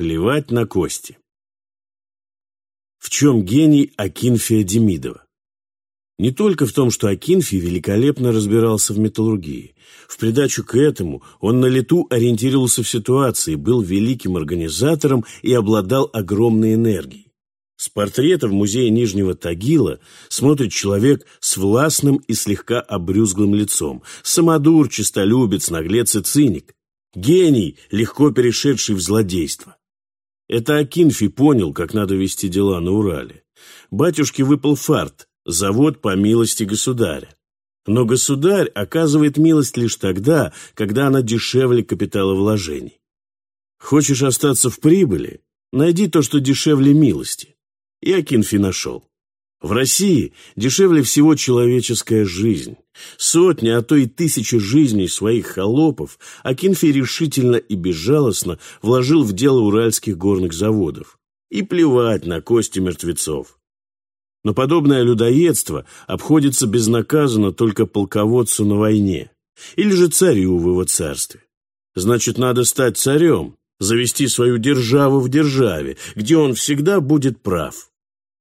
Плевать на кости. В чем гений Акинфия Демидова? Не только в том, что Акинфий великолепно разбирался в металлургии. В придачу к этому он на лету ориентировался в ситуации, был великим организатором и обладал огромной энергией. С портрета в музее Нижнего Тагила смотрит человек с властным и слегка обрюзглым лицом. Самодур, честолюбец, наглец и циник. Гений, легко перешедший в злодейство. Это Акинфи понял, как надо вести дела на Урале. Батюшке выпал фарт, завод по милости государя. Но государь оказывает милость лишь тогда, когда она дешевле капиталовложений. Хочешь остаться в прибыли? Найди то, что дешевле милости и Акинфи нашел. В России дешевле всего человеческая жизнь. Сотни, а то и тысячи жизней своих холопов Акинфи решительно и безжалостно вложил в дело уральских горных заводов. И плевать на кости мертвецов. Но подобное людоедство обходится безнаказанно только полководцу на войне или же царю в его царстве. Значит, надо стать царем, завести свою державу в державе, где он всегда будет прав.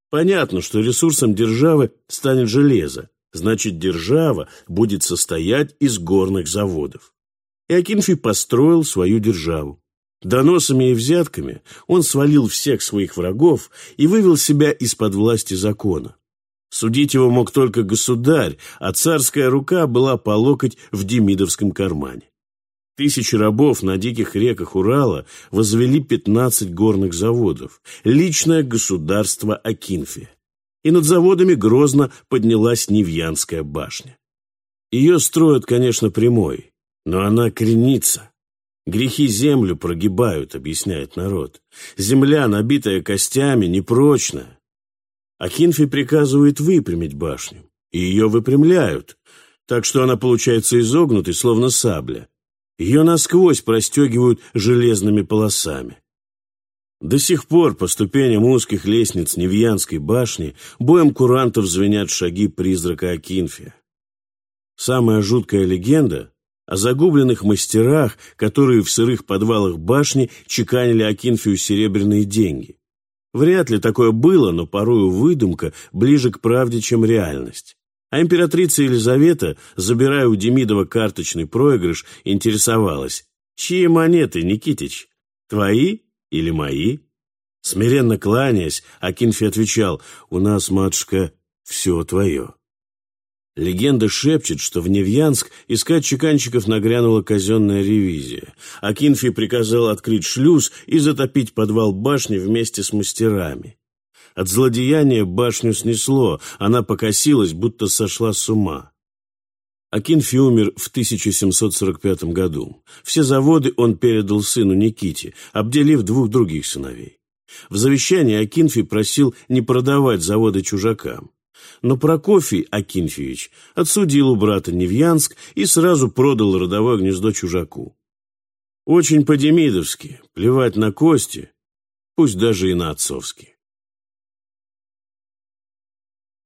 Понятно, что ресурсом державы станет железо, значит, держава будет состоять из горных заводов. И построил свою державу. Доносами и взятками он свалил всех своих врагов и вывел себя из-под власти закона. Судить его мог только государь, а царская рука была по локоть в демидовском кармане. Тысячи рабов на диких реках Урала возвели 15 горных заводов, личное государство Акинфия. И над заводами грозно поднялась Невьянская башня. Ее строят, конечно, прямой, но она кренится. Грехи землю прогибают, объясняет народ. Земля, набитая костями, непрочная. Акинфи приказывает выпрямить башню, и ее выпрямляют, так что она получается изогнутой, словно сабля, ее насквозь простегивают железными полосами. До сих пор по ступеням узких лестниц Невьянской башни боем курантов звенят шаги призрака Акинфия. Самая жуткая легенда о загубленных мастерах, которые в сырых подвалах башни чеканили Акинфию серебряные деньги. Вряд ли такое было, но порою выдумка ближе к правде, чем реальность. А императрица Елизавета, забирая у Демидова карточный проигрыш, интересовалась. «Чьи монеты, Никитич? Твои или мои?» Смиренно кланяясь, Акинфи отвечал, «У нас, матушка, все твое». Легенда шепчет, что в Невьянск искать чеканщиков нагрянула казенная ревизия. Акинфи приказал открыть шлюз и затопить подвал башни вместе с мастерами. От злодеяния башню снесло, она покосилась, будто сошла с ума. Акинфи умер в 1745 году. Все заводы он передал сыну Никите, обделив двух других сыновей. В завещании Акинфи просил не продавать заводы чужакам. Но Прокофий Акинфьевич отсудил у брата Невьянск и сразу продал родовое гнездо чужаку. Очень по-демидовски, плевать на кости, пусть даже и на отцовские.